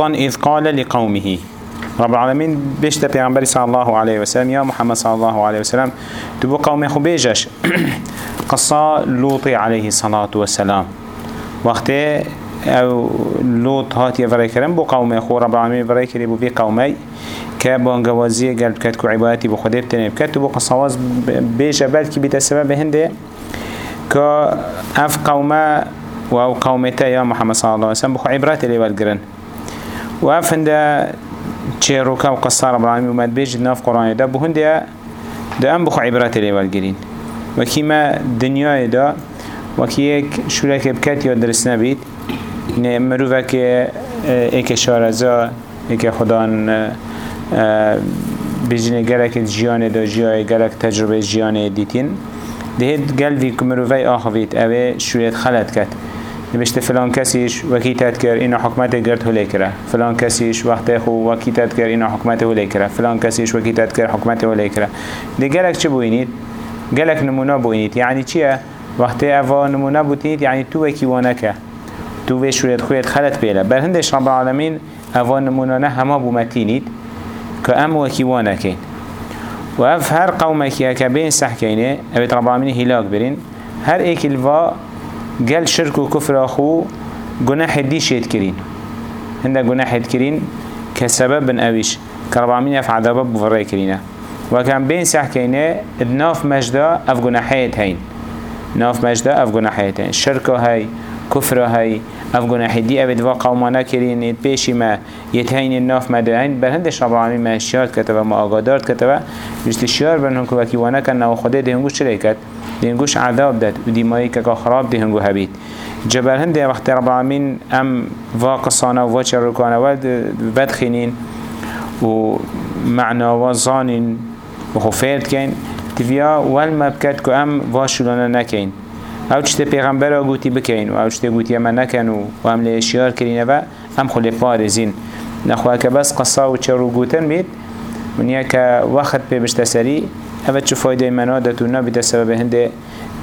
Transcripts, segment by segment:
إذ قال لقومه رب العالمين بيشتا پیغمبر صلى الله عليه وسلم يا محمد صلى الله عليه وسلم. تبو قومي خو بيجش. قصة لوطي عليه الصلاة والسلام. وقت أو لوط هات يفري كرم بو قومي خو رب العالمين فري كري بو في قومي. كبانگوازي قلب كت كو عبادتي بو خده بتنه بكت بو قصة واز بيجا بلكي السبب هنده. كا اف قومه و أو قومته يا محمد صلى الله عليه وسلم بخو عبرات اللي والقرن و افنده چه روکا و قصه رب العالمین ناف قرآن دا بو هنده دا ام بخو عبرات لیوال گرین وکی ما دنیای دا وکی یک شورک بکت یا درست نبید نه مروفه که ایک شارزا ایک خدان بجنه گلک جیان دا جیای گلک تجربه جیان دیتین. دهید گل که مروفه آخوید اوه شوریت خلط کد نبشت فلان کسیش وکی تذکر اینا حکمت گرد هلی کرد. فلان کسیش وقت خو وکی تذکر اینا حکمت هلی کرد. فلان کسیش وکی تذکر حکمت هلی کرد. دی گلک چه بوینید؟ گلک نمونه بوینید. یعنی چیه؟ وقت اوا نمونه بوینید یعنی تو وکی وانکه تو وی شوید خوید خلط بیله. بر هندش رب العالمین اوا نمونه نه همه بومتینید که ام وکی وانکه و اف هر قومه که بین سحکینه اوید رب العالمین هلاک برین. هر ایک الوا قال شرك وكفر أخو جناح دي شيت كرين. هندا جناح كرين كسبب بن أويش كربعمين يفعل عذاب بفري كرينة. وكان بين سحكينه بناف مجدا أف جناحيت هين. ناف مجدا أف جناحيت هين. شركة هاي كفر هاي أف جناح دي أبد واقع وما نكرين يتبيشي ما يتهين الناف مدعين بل هندش رب العالمين ما الشيارت كتبه ما أقادرت كتبه. جشت الشيار بنهم كوكي وأنا كان نو خده دهنگوش شريكت. دهنگوش عذاب داد. ودي مايك كا خراب دهنگو هبيت جبل هنده وقت رب العالمين ام واقصانا وواچر ركانا ود بدخنين ومعنى وظانين وخفيرت كين تفيا والما بكت كو ام واشولانا نكين أو چته پیغمبر را گوتی بکین و أو چته گوتی اما نکن و هم لیشیار کرینه و هم خلی پارزین نخواه که بس قصا و چرو گوتن بید ونیا که وقت پی بشت اوه چه فایده منادتو نبیده سبب هنده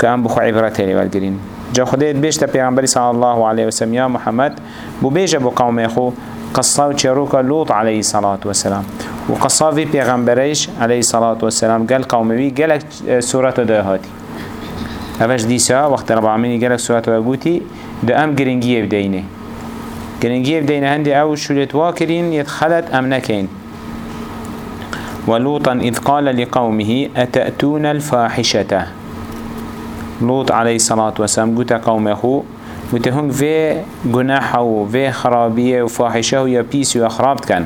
که هم بخو عبرت هلی والگرین جا خودت بیشت پیغمبری صلی الله علیه وسلم یا محمد بو بیجه بو قوم خو قصة و چروک لوط علیه الصلاة والسلام و قصة في پیغمبریش علیه الصلاة والسلام قال قوموی قالك سورة دهاتي اوش دیسا وقت رب العالمین گلک سورت و گوتی ده ام گرنگیه بدینه گرنگیه بدینه هندی أو شلت واکرین يتخلت ام نکین. ولوطا إذ قال لقومه أتأتون الفاحشة؟ لوط عليه الصلاة والسلام قلت قومه قلت هم في جناح وفي خرابية وفاحشة ويا بيس وخرابت كان.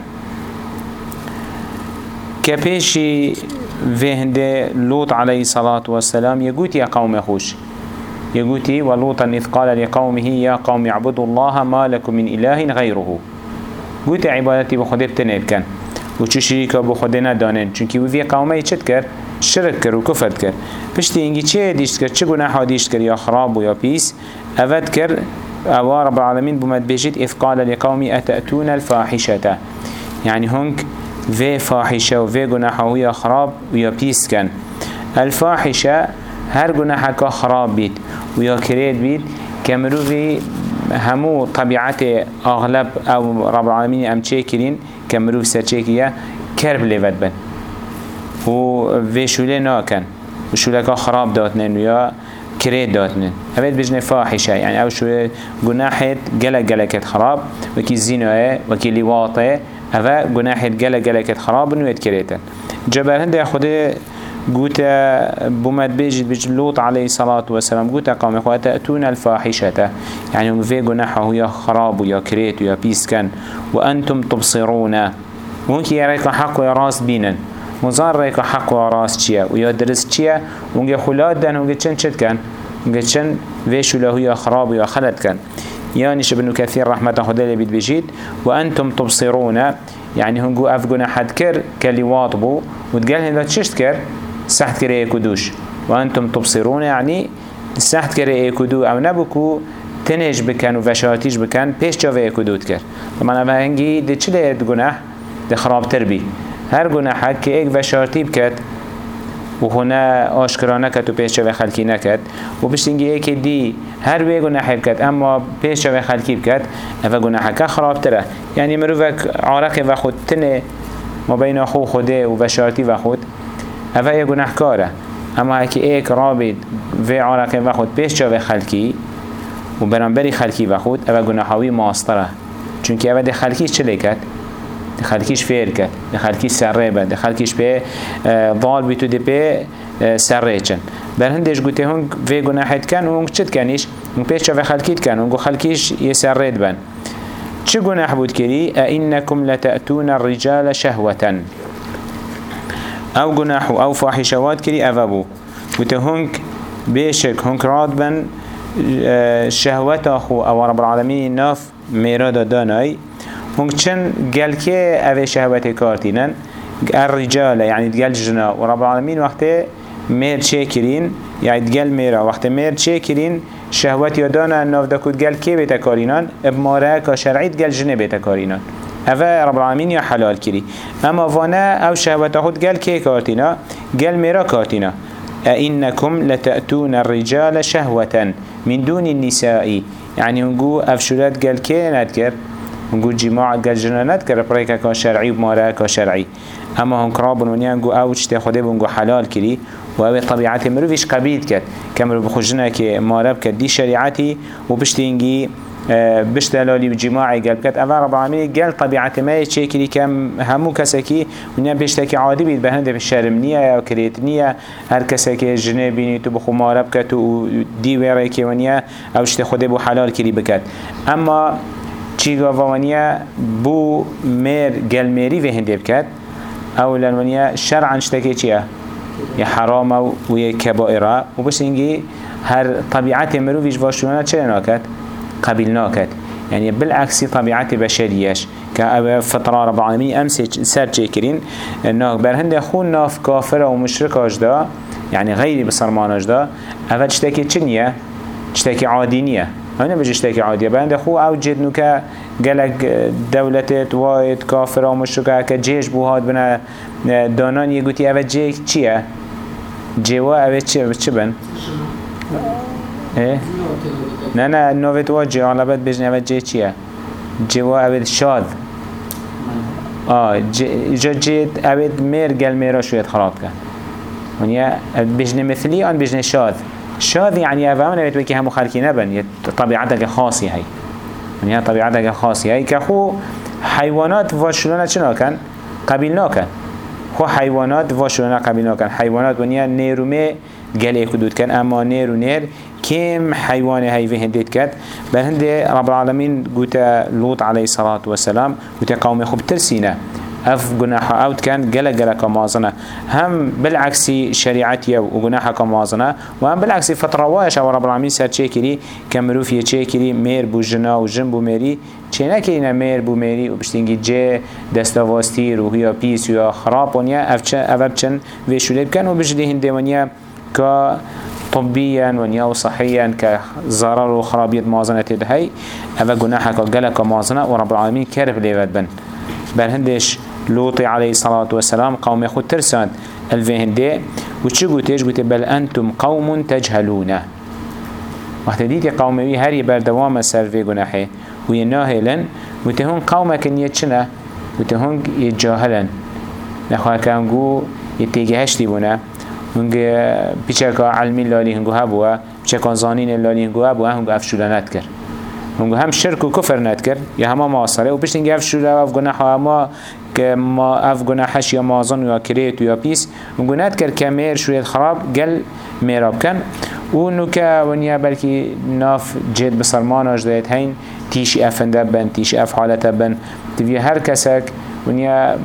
كبيشي في هنده لوط عليه الصلاة والسلام يقول يا قوم خوش. يقول ولوطا إذ قال لقومه يا قوم اعبدوا الله ما لكم من إله غيره. قلت عبادتي بخده بتنب كان وچو شريكا بخده ندانن چونكي وفي قومه چت كر شرك كر وكفر كر پشتی اینگی چه دیشت کر چه گناه دیشت کر یا خراب و یا پیس؟ اوید کر أو رب العالمين بمد بيجيت إذ قال لقومي أتأتون الفاحشة يعني هنك في فاحشة وفي جناحه ويا خراب ويا بيس كان الفاحشة هر جناحك خراب بيت ويا كريد بيت كمروفي همو طبيعة أغلب أو رب العالمين أم تشيكرين كمروف سرچيكيا كرب لفت بن. و في شولي ناكن وشولك خراب داتنن ويا كريد داتنن هبت بجنة فاحشة. يعني أو شو جناحت جلك جلكت خراب. وكي زينة وكي لواطة هذا جناح جل جل كت خراب نويت كريتا جبل هنده خده قوتا بومد بيجد بيج لوط عليه الصلاة والسلام. قوتا قوم إخوة تأتون الفاحشة. يعني هم في جناحه يا خراب يا كريت يا بيسكن. وأنتم تبصرون. ممكن يريك حق وراس بينن. مزار ريك حق وراس چيا؟ ويا درس چيا؟ ونجي خلاد دن ونجي چن چد كان ونجي چن ويشو له يا خراب يا خلد كان يعني ابن كثير رحمة خدا بيت بجيد وأنتم تبصرون. يعني هنقو أفقنا حد كر كالي واطبو. وتقال تششت كر؟ سحت كر يكدوش وأنتم تبصرون يعني سحت كر يكدو أو نبكو تنج بكن وفشاتيش بكن پیش جاوه يكدود كر طبعا أما هنگي دي چلي گناح دي خراب تربي هر گناح که ایک وشارتی بکد و هنا آشکرا نکد و پیش و خلکی نکد. و بشتینگی ایک دی هر وی گناه بکد اما پیش و خلکی بکد اوه گناه که خراب تره یعنی مروفک عارق و خود تنه ما بین خو خوده و بشارتی و خود. اوه یه گناه کاره. اما هکی ایک رابط و عارق و خود پیش و خلکی و برانبری خلکی و خود اوه گناهاوی ماستره. چونکه اوه ده خلکیش چه لیکد؟ ده خلکیش فیر کد ده خلکیش سره بد. ده خلکیش به ضال بیتو ده به سره چن بر گوته هنگ وی گناحت کن و هنگ چت کنیش؟ هنگ پیش چه خلکیت کن. هنگو خلکیش یه سره بن. چه گناح بود کری؟ اینکم لتأتون الرجال شهوة أو گناح أو فاحشوات کری اوه بو گوته هنگ بيشك هنك راد بن شهوت خو أو رب العالمين ناف میرادا دانای. هنگ چن گل که اوه شهوت کارتینن الرجال يعني تقل جنا. ورب العالمين وقت مير شاكرين يعني تقل ميرا وقت مير شاكرين شهوت يدانا ناف دكود قل كي بيتا كارينان بمارا كشرعي تقل جنة بيتا كارينان اوه رب العالمين يا حلال كري اما فانا أو شهوت خود قل كي كارتينا قل ميرا كارتينا أئنكم لتأتون الرجال شهوة من دون النساء. يعني نقول أفشلات قال كي نتكر نقول جماع قال جنا نتكر بريكا كان شرعي ومارا شرعي أما هم كرابون ونيا نقول أو تشتي خده بنقول حلال كري وهو طبيعتي مروفيش قبيد كت كمرو بخجنا كي مارا بكت دي شريعتي وبشتينجي بشتلالی و جماعی گل بکت اول رب العالمین گل طبیعت ما چه کلی کم همو کسی که ونیا بشتکی عادی بید. به هنده شرم نیه یا کریت هر کسی که جنه بینی تو بخو ماره بکت و دی ویره که ونیا اوشت خوده بو حلال کلی بکت اما چی ونیا بو میر گل میری و هنده بکت اولا ونیا شرعا شتکی چیه؟ یا حرام و یا کبائره. و بس اینگی هر طبیعت مروفیش واشونه چه ناکد؟ قبل ناكت. يعني بالعكس طبيعة بشريش كأبا فطرة رب العالمين أمس سر جيكرين إنه برهند خون ناف كافر ومشرك أجدا يعني غير بصرمان أجدا أفا تشتكي چنية تشتكي عادينية هنا بجي اشتكي عادية برهند خو أو جد نوكا قالك دولتت وايد كافر ومشركة كجيش بوهاد بنا دانان يقولي أفا جيك چية جيوا أفا چه بن؟ إيه نه نه نوت واجه غالبت بجنه اوه جه چیه؟ جوا اوه شاد. آه جا جه اوه میر گل میرا شوید خراب کن ونیا بجنه مثلی آن بجنه شاد. شاد يعني اوه من که همو خلقی نبن یه طبیعتك خاصی هی. ونیا هی که خو حیوانات واشلونه چه ناکن؟ قبیل ناکن. خو حیوانات واشلونه قبیل ناکن. حیوانات ونیا نیرومه گله کدود کن اما نیر و نیر كم حيوان هاي في هنديت كات. بل هندي رب العالمين قلت لوط عليه الصلاة والسلام قلت قوم خب ترسينا. أف جناح أوت كان جلا جلا كمازنا. هم بالعكس شريعتي وجناح كمازنا. وهم بالعكس فترة واش رب العالمين سر تشيكري كمروفي تشيكري مير بو جنا وجن بو ميري. چه كينا مير بو ميري وبشتنجي جي دستاواستير وهي بيس ويا خراب ونيا. أف افبچن ويشوليب كان وبجدي هندي ونيا كا طبيا ونيا صحيا كزرر وخرابية موازنة تدهي. أفا قناحك وقلك موازنة ورب العالمين كارف ليفت بن. بل هندش لوطي عليه الصلاة والسلام قوم يخد ترسان الفي هندي وچه قوتيش قوتي بل أنتم قوم تجهلون. وقت ديتي قومي هري بردوام سر في قناحي. ويناهلن وتهون قومك نيتشنا وتهون يتجاهلن نخواه كانقو يتيجهشتي بنا هنگ پیچکا علمی لالی هنگو هبوا پیچکا زانین لالی هنگو هبوا هنگو افشولا ند کرد هنگو هم شرک و کفر ند کرد یا همه معاصره و پیش هنگو افشولا و افگناح همه که ما افگناحش یا مازن یا کریت یا پیس هنگو ند کرد که میر شوید خراب گل میراب کن. و نوکه ونیا بلکی ناف جد بسرمان اجدایت هین تیشی افنده بن تیشی اف حالت بن. تبی هر کسک ونیا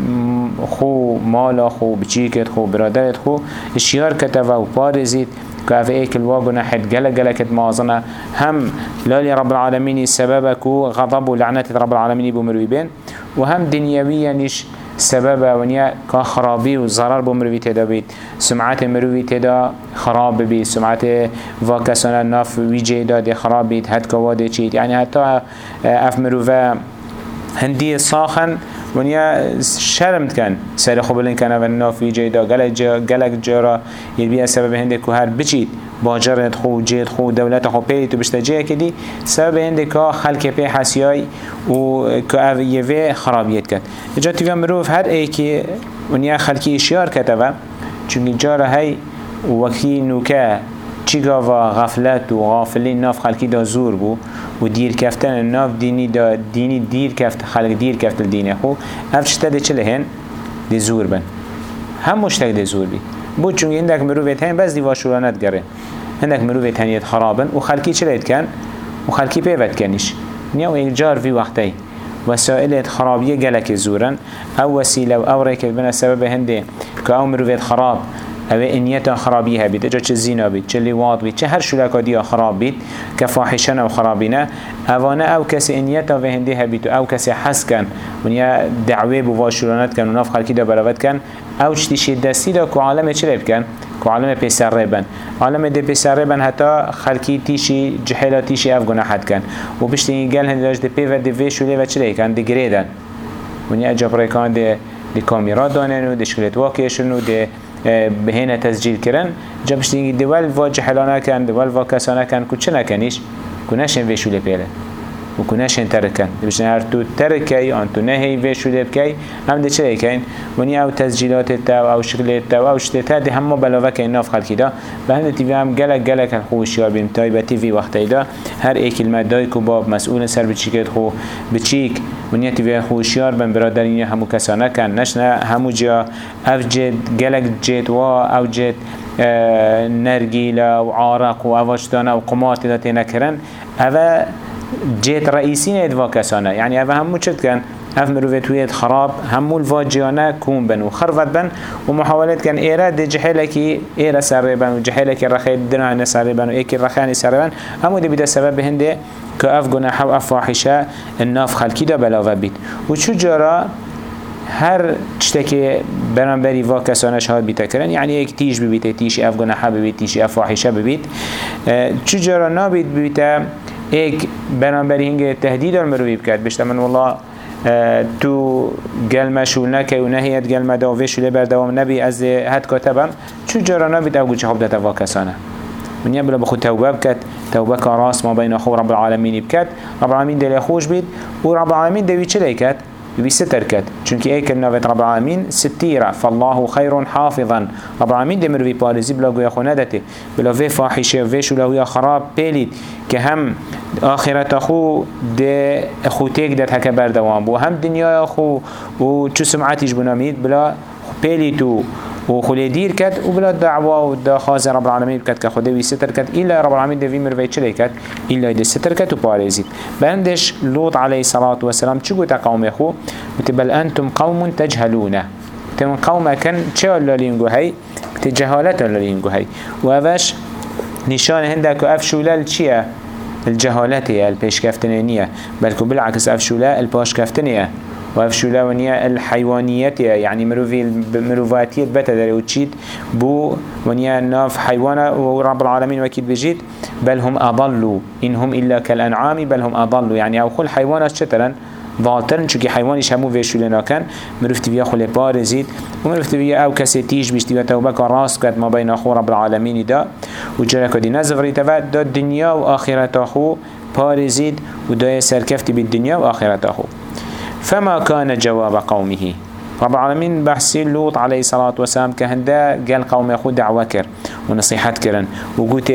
خو مالا خو بچیکت خو برادرت خو اشیار کتوا و پارزید که اف ایک الواقع نحد گل گل کت مازنه. هم لالی رب العالمین سببك غضب و لعنت رب العالمین بمروی بین. و هم دنیوی نیش سبب ونیا که خرابی و ضرر بمروی تدا بید. سمعت مروی تدا خراب بید سمعت واکسان ناف ویجه داد خراب بید هد کواده چید. یعنی حتی اف مروی هندی ساخن ونیا شرمت کن سر خوب بلن کنه و نافی جیدا گلک جارا یه سبب هنده که هر بچید باجرت خو جید خو دولت خو پیلی تو بشتا جه کدی سبب هنده که خلک پی حسیای و که او یه خرابیت کد اجا تیوی مروف هر ای که ونیا خلکی اشیار کتبه چون جارا هی وکی نوکه چیگا و غفلت و غافلین ناف خلکی دا زور بو؟ و دیر کفتن ناف دینی دا دینی دیر کفت خلق دیر کفت الدین خو. اف چتا ده چله هن دی زور بن. هم مشتک دی زور بی. بود چون هندک مروفیت هن بس دیوا شورانت گره. هندک مروفیت هنیت خرابن. و خلکی چله کن؟ و خلکی پیوت کنیش. نیا و الجار في وقتي وسائل خرابية جلك زورا أو وسيلة أو ريك بنا سبب هندي كأو مروفيت خراب. أو انیتا خرابی هبید اجا چه زینا بید چه لیواد بید چه هر شلکا دیا خراب بید که فاحشن أو خرابینه اوانه أو کسی انیتا و هنده هبید أو کسی حس کن ونیا دعوه بو واشورانت کن و ناف خلکی دا براوت کن أو چتیشی دستی دا که عالم چه لیب کن که عالم پیسر ریبن عالم ده پیسر ریبن حتی خلکی تیشی جحیلا تیشی اف گناحت کن و بشتی گل هنده ده پی و ده ویشو لی و چه لی کن ده گریدن ونیا اجا برکان ده ده کامیرا دانن و ده شکلت واقعشن و ده بهینه تسجیل کردن. جا بشتینگی دول و جحلانه کن دول و کسانه کن که چه نکنیش؟ که نشن ویشوله پیله و که نشن ترکن بشتین هر تو ترکی آن تو نهی ویشوله بکی هم ده چه کن ونی آو تسجیلات تا آو شکلت تا آو شته تا ده همه بلاوه که ناف خلکی دا. به هنده تیوی هم گلک گلک خوشیار بیم تایبتی وی وقتی دا. هر ای کلمه دای که باب مسئول سر بچیکت خو بچیک. ونیا تیوی خوشیار بن برادرین همو کسانه کن نشنه همو جا اف جد گلک جد و آو جد نرگیلا و عارق و آواشتانه و قمات دا تینا کرن اوه جد رئیسین ادوا کسانه یعنی اوه همو چد کن اف مروفت ويد خراب همو الفاجيانا كون بن وخرفت بن ومحاولات كان ايرا دي جحيلكي ايرا سر بن وجحيلكي رخي الدنيا سر بن وايكي الرخاني سر بن. همو دي بدا سبب هنده كأف جناح و فاحشه الناف خلقی دا بید. و چو جارا هر چتکی برانبری و کسانش هاد بیتا کرن یعنی یک تیش ببیت تیش اف گناحه ببیت تیش اف فاحشه ببیت. چو جارا نابید ببیتا یک برانبری هنگه تهدید المروی بکرد بشتا من والله تو گلمه شول نکه و نهیت گلمه داوش شده بردوام نبی از هد کاتبم چو جارا نابید أو گوچه حب دتا و کسانه. من يبلا بخو توبه بكت توبه كراس ما بين أخو رب العالمين بكت رب العالمين دل خوش بيت ورب العالمين دوي چلي كت يبي ستر كت چونك ايك النوفت رب العالمين ستيرة فالله خير حافظا. رب العالمين دمر في بارزي بلا قويا خندته بلا فاحشة وفي شو له خراب. بيليت. كهم آخرت أخو ده أخو تيك ده هكا بردوام. بو هم دنيا أخو و چو سمعتيش بناميد بلا و خلی دیر کد و بلا دعوا و دا خواز رب العالمین کد که خدا وی ستر کد ایلا رب العالمین دوی مروی چلی کد ایلا دی ستر کد و پارزید بندش لوط علیه صلاة و سلام چی گوتا قوم خو گوتا بل أنتم قوم تجهلونه تم قوم کن چه اللالینگو هی گوتا جهالت اللالینگو هی و اوش نشان هندك أفشولال چیه الجهالتية البيشكفتنية بل بالعكس أفشولا الباشكفتنية وافشولا ونيا الحيوانيات يعني مروفي مروفاتية بتا داري وتشيد بو ونيا ناف حيوانا ورب العالمين وكيد بجيت بل هم أضلوا. إنهم إلا كالأنعام بل هم أضلوا. يعني أو كل حيوانات شترا ضالترن چونکه حیوانیش همو ویشوله ناکن مرفت بیا خل پارزید و مرفت بیا أو کسی تیش بیشتی و کد ما بین أخو رب العالمین دا. و جرا کدی نزفری دا دنیا و آخرت أخو پارزید و دا سرکفتی بی دنیا و آخرت أخو. فما كان جواب قومه. رب العالمين بحسي لوط عليه الصلاة والسلام كهندا قال قوم يخو دعوة كر ونصيحات كرن. وقلت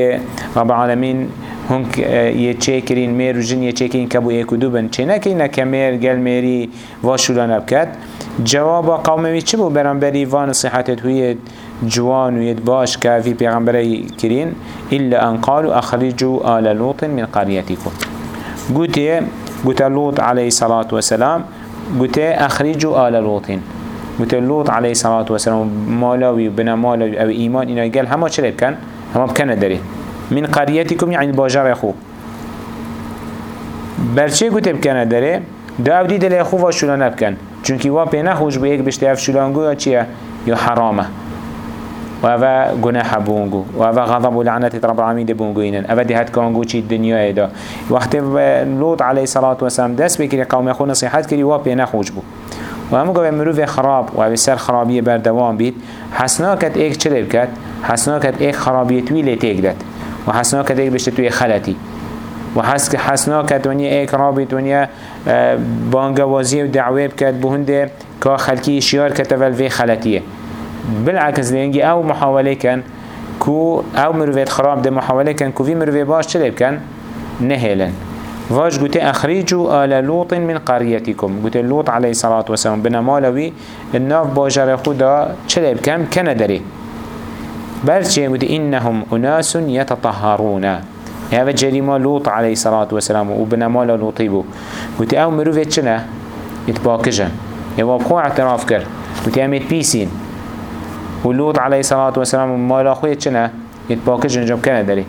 رب العالمين هنك يتشكرين مير وجن يتشكرين كبو يكدو بن چنكينا كمير قال ميري واشولا نبكت. جواب قومه چبو برانبري ونصيحات هوية جوان ويد باش كافي بيغمبري كرين. إلا أن قالوا أخرجوا آل لوط من قريتكم. قلت قلت لوط عليه الصلاة والسلام قلت أخرجوا آل لوط. قلت لوط عليه الصلاة والسلام مالاوي بنا مالاوي أو إيمان إنه قال هما شرب كان هما بكنا داري من قريتكم يعني الباجر يخو برچه قلت بكنا داري دا أو دي دل يخو واشولا نبكن چونكي وا بينا خوش بيك بشتي افشولانگو يا چيه يا حرامه وهذا جناح بونجو وهذا غضب ولعنة رب العالمين بونجو إنن أبدي هاد كونجو شيء الدنيا إدا وقت لوط عليه الصلاة والسلام دس بكري قوم يخون نصيحات كري وابي نخوش بو. و همو گوه مروف خراب و اوی سر خرابی بردوام بید. حسنا کت ایک چلی بکد حسنا کت ایک خرابی توی لیتیک داد. و حسنا کت ایک بشت توی خلطی. و حس حسنا کت ونیا ایک رابط ونیا آه، بانگوازی و بکد بهنده که خلکی شیار کتول وی خلطیه. بالعكس لینگی أو محاوله کن کو أو مروفيت خراب ده محاوله کن کو في مروفي باش چلي بكن نهيلن واش قلت أخرجوا آل لوط من قريتكم قلت لوط عليه الصلاة والسلام بنمالوي الناف باجر خدا چلي بكن كان داري بلشي قلت إنهم أناس يتطهرون هذا جريمة لوط عليه الصلاة والسلام وبنمال لوطي بو. قلت أو مروفيت چنا يتباكجن يواب خو اعتراف كر قلت اميت بيسين ولوط عليه الصلاة والسلام مالا خوی چنه يتباكش انجام کنه داری.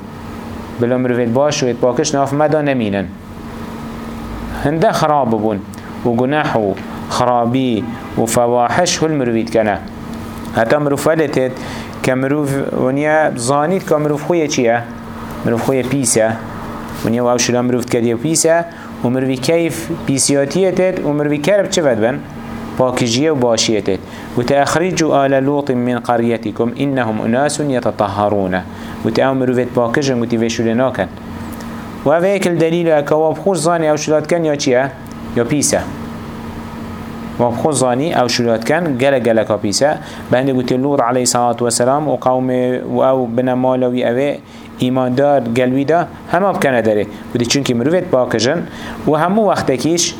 بلا مروفيت باش و يتباكش ناف مدا نمينن هنده خراب بون و گناح و خرابي و فواحش هل مروفيت کنه. حتى مروف ولتت كمروف ونيا زانيت كمروف خوية چيه مروف خوية بيسه ونيا واو شلا مروف كديه بيسه و مروفي كيف بيسياتيتت و مروفي كرب چه بن؟ باكجية وباشيته وتأخرجوا آل لوط من قريتكم إنهم أناس يتطهرون وتأمروا فيت باكجن وتفيشوا لناكن وهيك الدليل أكواب خوش ظاني أو شلات كان يا چيه يا بيسا واب خوش ظاني أو شلات كان جل جل كبيسا بهند قلت لوط عليه الصلاة والسلام وقوم أو بنا مالوي أوي إيمان دار قلبي دا هما بكنا داره. ودي چونكي مروفت باكجن وهمو وقتكيش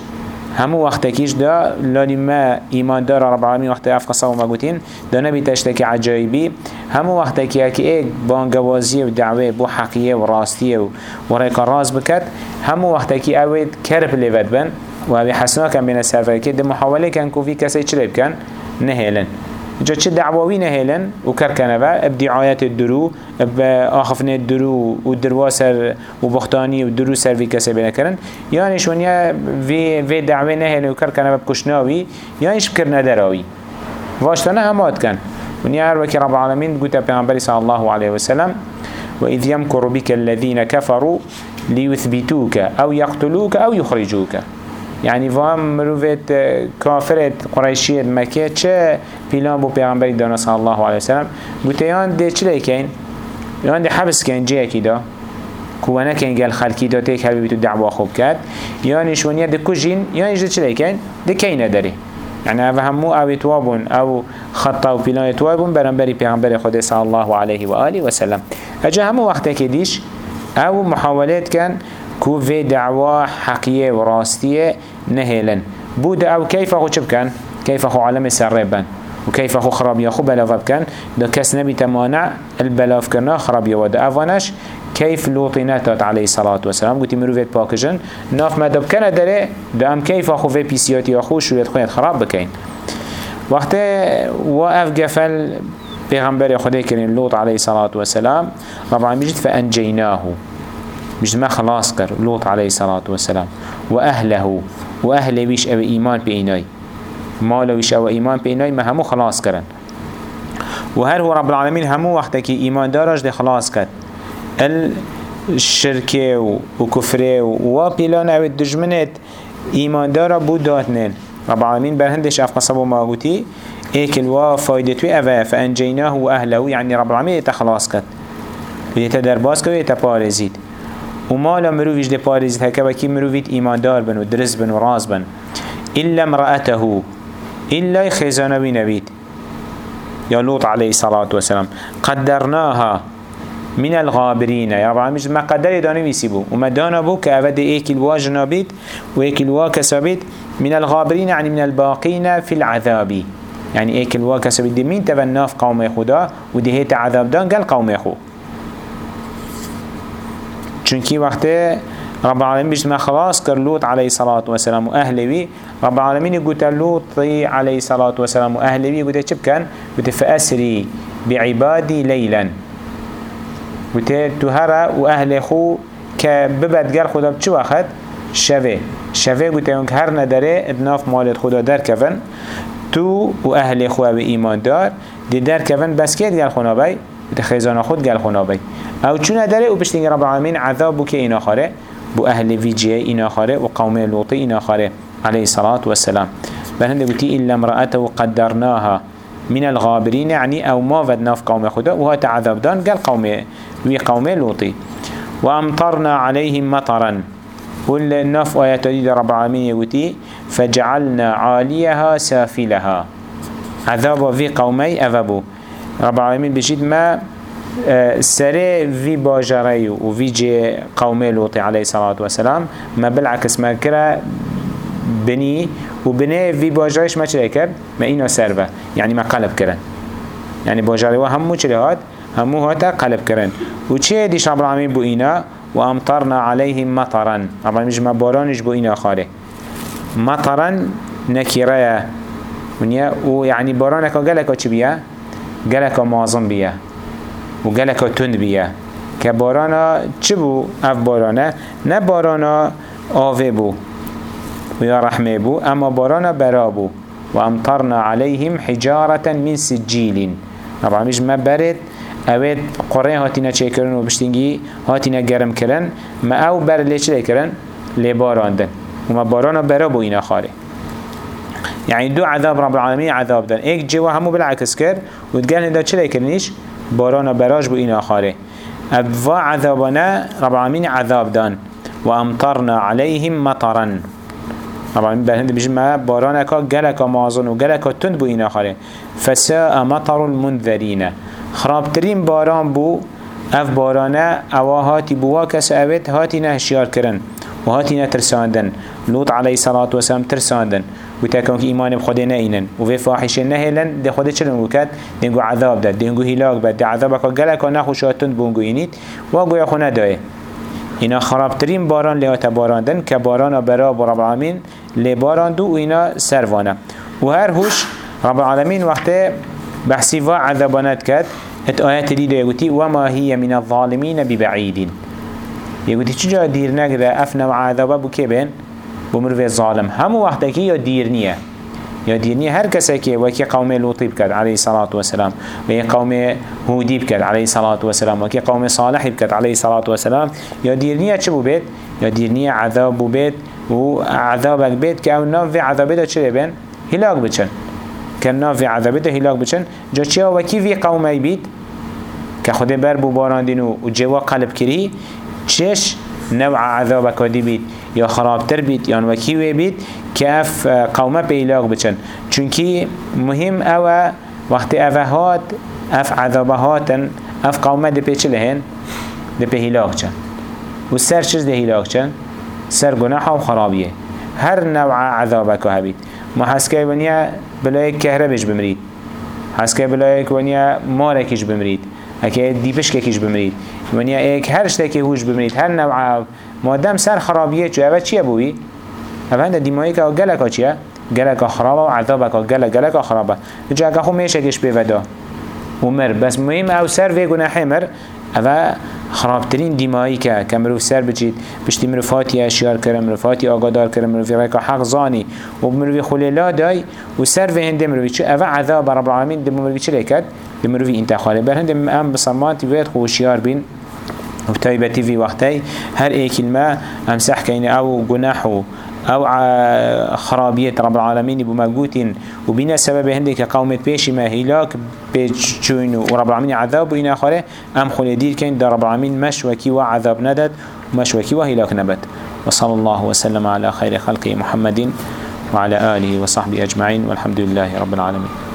همو وقت کیش دا لالی ما ایمان دار رب العالمین وقت افق صاو ما گوتین دا نبی تشتکی عجایبی. همو وقت کی که ایک بانگوازی و دعوه بو حقیه و راستیه و ریکا راز بکد همو وقت کی اوید کرب لیود بن و اوی حسنا کن بین سرفر که ده محاوله کن کوفی کسی چلی بکن نهیلن. جا چه دعواوی نهیلن و کرکنه و ابدعایت درو آخفن الدرو و دروا سر و بختانی و درو سر وی کسی بینه کرن. یعنی شونیا وی وی دعوه نهیلن و کرکنه بکشناوی یعنیش بکر ندراوی واشتانه همات کن. ونیا هر وكي رب العالمين قلت پیغمبر صلى الله عليه وسلم وإذ يمكر بك الذين كفروا ليثبتوك أو يقتلوك أو يخرجوك يعني فهم مروفت كافرت قريشية مكة چه بلان بو پیغمبری دانا صلى الله عليه وسلم. قلت يان ده چلي كين يان ده حبس كين جيه كده كوانا كين قال خلقي دا تيك هل بيتو دعوة خوب كات يان شونيا ده كجين يان ده چلي كين ده كين داري يعني هذا همو أو توابون أو خطا و بلان توابون برنبري پیغمبر خود صلى الله عليه وآله وسلم اجا همو وقتا كديش أو محاولات كان كو في دعوة حقية وراستية نهيلن بود أو كيف اخو چبكن كيف اخو عالم سربن وكيف اخو خراب ياخو بلاف بكن ده كس نبي تمانع البلاف كنا خراب يود افانش كيف لوطي نتات عليه الصلاة والسلام قلت مروفيت باكجن ناف ما دب كنا داره ده ام كيف اخو في بيسياتي اخو شوية خويت خراب بكين وقت واف قفل پیغمبر خدا کریم لوط عليه الصلاة والسلام ربعا بيجد فأنجيناه مش ما خلاص كر. لوط عليه الصلاة والسلام. وأهله. وأهله ويش أو إيمان بإيناي. ماله ويش أو إيمان بإيناي ما همو خلاص كرن. وهر هو رب العالمين همو وقتك إيمان دارج ده خلاص كر الشركة وكفرة وبيلان أو الدجمنت إيمان دارا بوداتنين رب العالمين برهندش أفقى صبو ما قوتي ايكل وفايدتوي أفا فأنجيناه وأهله يعني رب العالمين يتخلاص كت ويتدرباس كت ويتبارزيد و مالا مروفيش دي پاريزت وكي مروفيت إيمان دار بن و بن و راز بن. إلا امرأته إلا خزانوي نبيت يا لوط عليه الصلاة والسلام قدرناها من الغابرين يا رب مش ما قدر داني بيسيبو وما دانا بو كأفد ايك الواج نابيت وايك الواك سابيت من الغابرين يعني من الباقين في العذاب. يعني ايك الواك سابيت دي مين تبناف قوم خدا ودي هيت عذاب دان قال قوم خو. چونکی وقتی رب العالمين بيجد ما خلاص كر لوط عليه الصلاة والسلام وأهلوي رب العالمين قلت لوط عليه الصلاة والسلام وأهلوي قلت شب كان قلت فأسري بعبادي ليلا قلت تهرى وأهل خو كببت قال خدا بچو أخد شوه. شوه قلت يونك هر نداره ابناف مالت خدا در كفن تو وأهل خو بإيمان دار. دي در كفن بس كيت قال خنا بي قلت خيزانا خود قال خنا بي أو چون داره و بشتنگ رب العالمین عذاب بو که اینا خاره بو أهل ویجیه اینا خاره و قوم لوطی اینا خاره علیه الصلاة والسلام بل هنده قلتي إلا امرأته قدرناها من الغابرين يعني أو ما فدنا في قوم خدا وهو تعذب دان قال قوم وي قوم لوطي وأمطرنا عليهم مطرا. والنف آيات دي رب العالمين يقولي فجعلنا عاليها سافلها. عذاب في قومي أذبوا رب العالمين بجد ما آه، سري في باجري وفي جي قومي لوطي عليه الصلاة والسلام. ما بالعكس ما كرا بني وبني في باجريش ما چلي كر ما إينا سرفة يعني ما قلب كرن. يعني باجري وهمو چلي هاد همو هاتا قلب كرن. وچه ديش رب العالمين بو إينا وأمطرنا عليهم مطرا. رب العالمين جمع بارانش بو إينا خاله مطرا نكرايا ونیا و یعنی باران که گله که چی بیا گله که مازم بیا و گله که تند بیا که بارانا چی بو اف بارانه نه بارانا آوه بو و یا رحمه بو اما بارانا برا بو و امطرنا عليهم حجارة من سجيل. طبعا مش ما برد اوید قره هاتینا چه کرن و بشتنگی هاتینا گرم کرن ما أو بر لی چه کرن لی باراندن. و ما بارانا برا بو اینا خاله يعني دو عذاب رب العالمين عذاب دان ايك جوا همو بالعكس كر وتقال هندا چلا كرنيش بارانا براج بو اينا خاره ابوا عذابنا رب العالمين عذاب دان وامطرنا عليهم مطرا رب العالمين بهند بيجي ما بارانا كا غلقا مازن وغلقا تند بو اينا خاره فساء مطر المنذرين خرابترين باران بو اف بارانا اوا هاتي بوا كس اوت هاتي نهشيار كرن وهاتي نترساندن لوط عليه الصلاة والسلام ترساندن. وتاكون إيمان بخده ناينن وفي فاحشة نهلن ده خده چلن وكات؟ دينگو عذاب داد. دينگو هلاك بد ده عذابك غلق نخوشاتن بونگو ينيت واغو يخونه دايه. اینا خرابترین باران لیات باراندن که باران برا رب العالمین لی باراندو و اینا سروانه. و هر هوش رب العالمین وقتی بحثی و عذابانت کد ات آیت دی ده یگوتی وما هی من الظالمین ببعیدین. یگوتی چجا دیر نگده اف نوع عذابه بو که بین؟ بمروي ظالم. هم وقتك يا ديرنيه يا ديرنيه هر كسكي وكي قوم لوط بكت عليه الصلاة والسلام وكي قوم هودي بكت عليه الصلاة والسلام وكي قوم صالح بكت عليه الصلاة والسلام يا ديرنيه چه بيت يا ديرنيه عذاب بيت وعذابك بيت كأو ناف عذاب ده چه بين هلاك بچن. كان ناف عذاب ده هلاك بچن. جا چه وكي في قومي بيت كخود بر بو باراندينو وجوا قلب كري چش نوع عذابك ودي بيت یا خرابتر بید یا وکی وی بید که اف قومه پیلاغ بچن. چونکی مهم أو وقت اوه هات اف عذابه هاتن اف قومه ده پیچه لهن؟ ده پی هلاغ چن. و سر چیز ده هلاغ چن؟ سر گناح و خرابیه. هر نوع عذابه که هبید. ما حسکه ونیا بلای کهربش بمرید. حسکه بلای ونیا مارکش بمرید. اکه دیپش کهش بمرید. ونیا ایک هر شتکی هوش بمرید. هر نوع مادم سر خرابیه چو اوه چیه بوی؟ اوه هنده دیمایی که گلکا چیه؟ گلکا خرابه و عذابکا گلک گلکا خرابه. جا اگه خو میشکش بیودا ومر بس مهم او سر وی گناحه مر اوه خرابترین دیمایی که که مروف سر بچید. پشتی مروفاتی اشیار کرم مروفاتی آگادار کرم مروفی حق زانی. و مروفی خلیلا دای و سر و هنده مروفی چه اوه عذاب رب العالمین ده مروفی چه لیکد؟ ده مروفی انتخاله بر هنده ام وید خوشیار بین. وتايبتي في وقتي هر اي كلمة أمسح كين أو جناح أو خرابية رب العالمين بمجوتين وبنا سبب هندك قومة بيش ما هلاك بيجون ورب العالمين عذاب وإن آخره أم خلدير كين در رب العالمين مشوكي وعذاب ندد ومشوكي وهلاك نبت. وصلى الله وسلم على خير خلقه محمد وعلى آله وصحبه أجمعين والحمد لله رب العالمين.